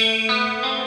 Música